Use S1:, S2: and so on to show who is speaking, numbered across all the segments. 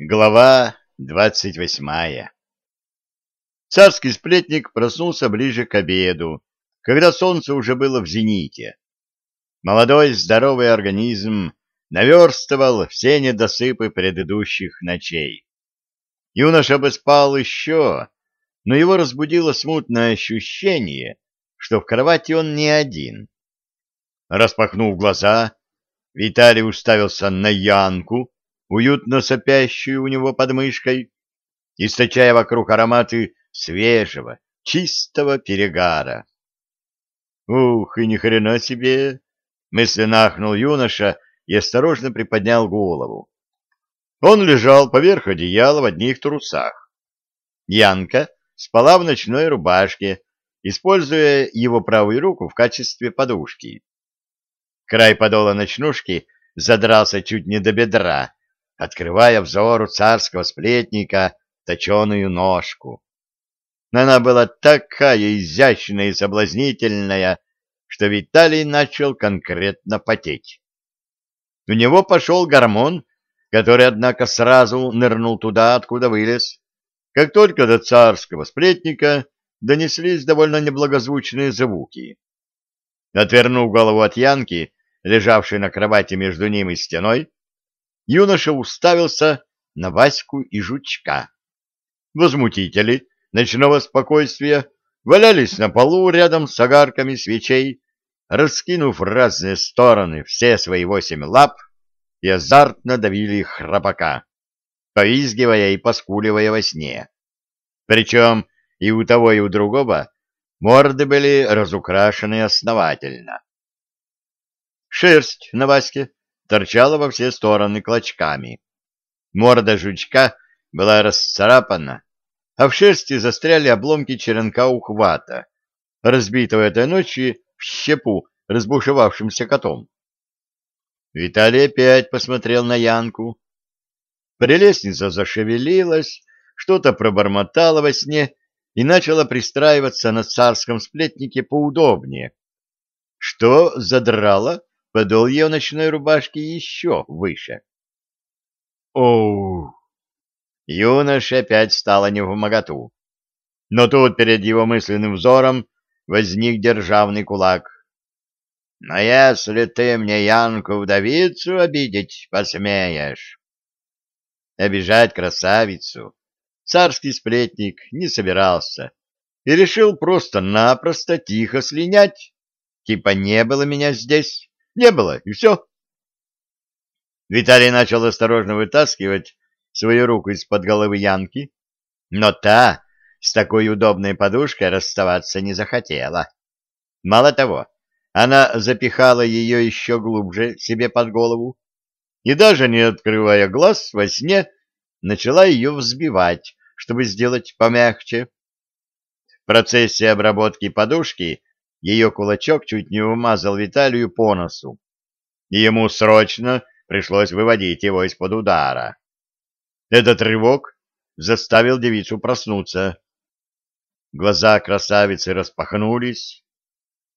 S1: Глава двадцать восьмая Царский сплетник проснулся ближе к обеду, когда солнце уже было в зените. Молодой здоровый организм наверстывал все недосыпы предыдущих ночей. Юноша бы спал еще, но его разбудило смутное ощущение, что в кровати он не один. Распахнув глаза, Виталий уставился на Янку, уютно сопящую у него под мышкой, источая вокруг ароматы свежего, чистого перегара. «Ух, и ни хрена себе!» — мысленно ахнул юноша и осторожно приподнял голову. Он лежал поверх одеяла в одних трусах. Янка спала в ночной рубашке, используя его правую руку в качестве подушки. Край подола ночнушки задрался чуть не до бедра, открывая взору царского сплетника точеную ножку. Она была такая изящная и соблазнительная, что Виталий начал конкретно потеть. У него пошел гормон, который, однако, сразу нырнул туда, откуда вылез. Как только до царского сплетника донеслись довольно неблагозвучные звуки. Отвернув голову от Янки, лежавшей на кровати между ним и стеной, юноша уставился на Ваську и Жучка. Возмутители ночного спокойствия валялись на полу рядом с огарками свечей, раскинув в разные стороны все свои восемь лап и азартно давили храпака, повизгивая и поскуливая во сне. Причем и у того, и у другого морды были разукрашены основательно. Шерсть на Ваське торчала во все стороны клочками. Морда жучка была расцарапана, а в шерсти застряли обломки черенка ухвата, разбитого этой ночью в щепу разбушевавшимся котом. Виталий опять посмотрел на Янку. Прелестница зашевелилась, что-то пробормотала во сне и начала пристраиваться на царском сплетнике поудобнее, что задрало подол ее ночной рубашки еще выше. Оу! Юноша опять стало невмоготу. Но тут перед его мысленным взором возник державный кулак. «Но если ты мне Янку-вдовицу обидеть посмеешь...» Обижать красавицу царский сплетник не собирался и решил просто-напросто тихо слинять, типа не было меня здесь. Не было, и все. Виталий начал осторожно вытаскивать свою руку из-под головы Янки, но та с такой удобной подушкой расставаться не захотела. Мало того, она запихала ее еще глубже себе под голову и даже не открывая глаз во сне, начала ее взбивать, чтобы сделать помягче. В процессе обработки подушки ее кулачок чуть не умазал Виталию по носу, и ему срочно пришлось выводить его из-под удара. Этот рывок заставил девицу проснуться. Глаза красавицы распахнулись.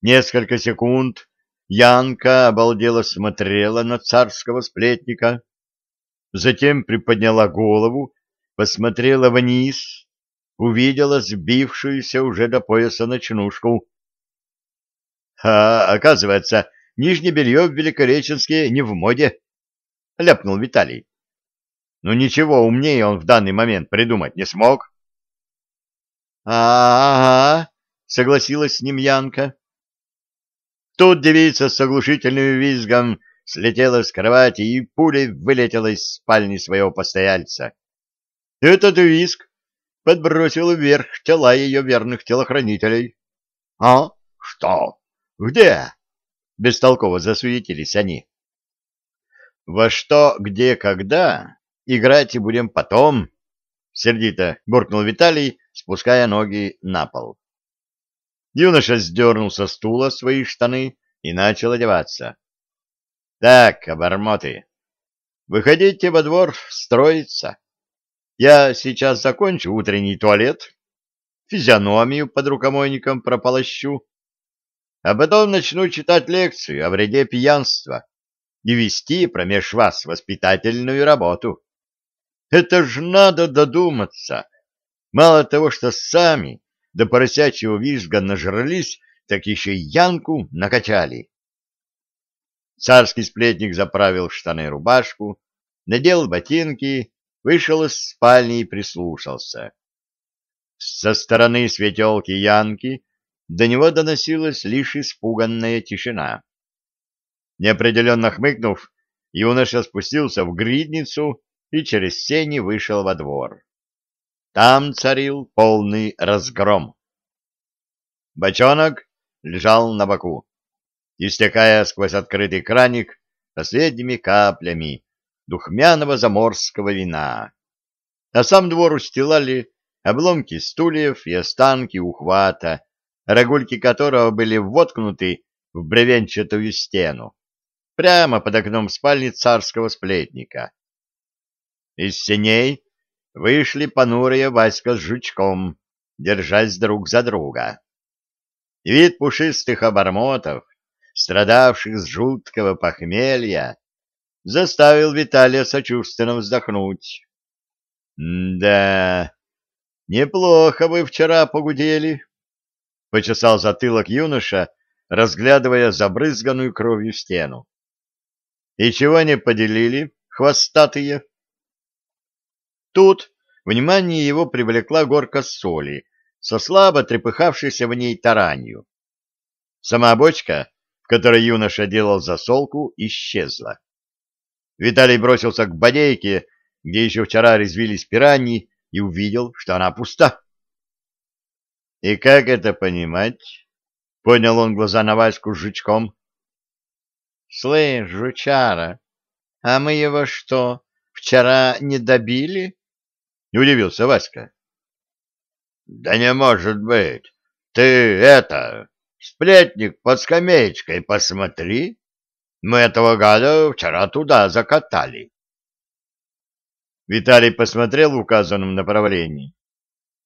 S1: Несколько секунд Янка обалдело смотрела на царского сплетника, затем приподняла голову, посмотрела вниз, увидела сбившуюся уже до пояса ночнушку а, оказывается, нижнее белье в Великореченске не в моде, — ляпнул Виталий. Ну ничего умнее он в данный момент придумать не смог. А — -а, -а согласилась с ним Янка. Тут девица с оглушительным визгом слетела с кровати и пулей вылетела из спальни своего постояльца. Этот визг подбросил вверх тела ее верных телохранителей. — А? Что? Где? Бестолково засуетились они. Во что, где, когда играть и будем потом, сердито буркнул Виталий, спуская ноги на пол. Юноша сдернул со стула свои штаны и начал одеваться. Так, обормоты, выходите во двор строиться. Я сейчас закончу утренний туалет, физиономию под рукомойником прополощу, а потом начну читать лекцию о вреде пьянства и вести промеж вас воспитательную работу. Это ж надо додуматься. Мало того, что сами до поросячьего визга нажрались, так еще и Янку накачали. Царский сплетник заправил штаны и рубашку, надел ботинки, вышел из спальни и прислушался. Со стороны светелки Янки до него доносилась лишь испуганная тишина. Неопределенно хмыкнув, юноша спустился в гридницу и через сени вышел во двор. Там царил полный разгром. Бочонок лежал на боку, истекая сквозь открытый краник последними каплями духмяного заморского вина. А сам двор устилали обломки стульев и останки ухвата, рогульки которого были воткнуты в бревенчатую стену, прямо под окном спальни царского сплетника. Из сеней вышли понурые Васька с жучком, держась друг за друга. Вид пушистых обормотов, страдавших с жуткого похмелья, заставил Виталия сочувственно вздохнуть. «Да, неплохо вы вчера погудели», — почесал затылок юноша, разглядывая забрызганную кровью стену. «И чего не поделили, хвостатые?» Тут внимание его привлекла горка соли со слабо трепыхавшейся в ней таранью. Сама бочка, в которой юноша делал засолку, исчезла. Виталий бросился к бодейке, где еще вчера резвились пираньи, и увидел, что она пуста. — И как это понимать? — понял он глаза на Ваську с жучком. — Слышь, жучара, а мы его что, вчера не добили? — удивился Васька. — Да не может быть! Ты это, сплетник под скамеечкой, посмотри! Мы этого гада вчера туда закатали. Виталий посмотрел в указанном направлении.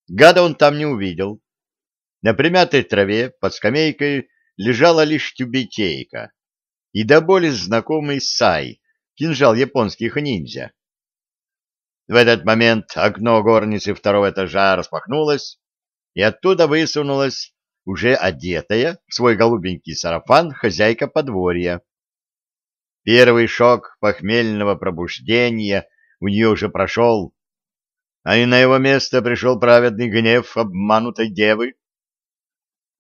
S1: Гада он там не увидел. На примятой траве под скамейкой лежала лишь тюбетейка и до боли знакомый сай, кинжал японских ниндзя. В этот момент окно горницы второго этажа распахнулось, и оттуда высунулась уже одетая в свой голубенький сарафан хозяйка подворья. Первый шок похмельного пробуждения у нее уже прошел, а и на его место пришел праведный гнев обманутой девы.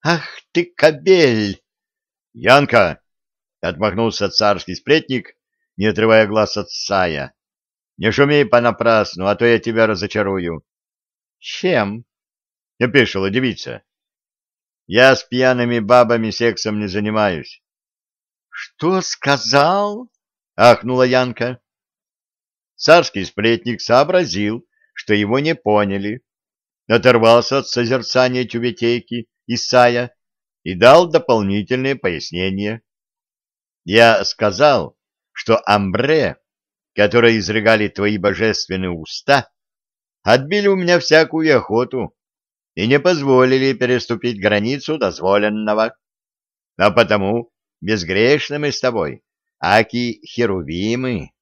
S1: «Ах ты, кобель!» «Янка!» — отмахнулся царский сплетник, не отрывая глаз от Сая. «Не шуми понапрасну, а то я тебя разочарую». «Чем?» — опешила девица. «Я с пьяными бабами сексом не занимаюсь. Что сказал? ахнула Янка. Царский сплетник сообразил, что его не поняли, оторвался от созерцания тюбетейки Исая и дал дополнительные пояснения. Я сказал, что амбре, которое изрыгали твои божественные уста, отбили у меня всякую охоту и не позволили переступить границу дозволенного. А потому безгрешны мы с тобой, аки херувимы.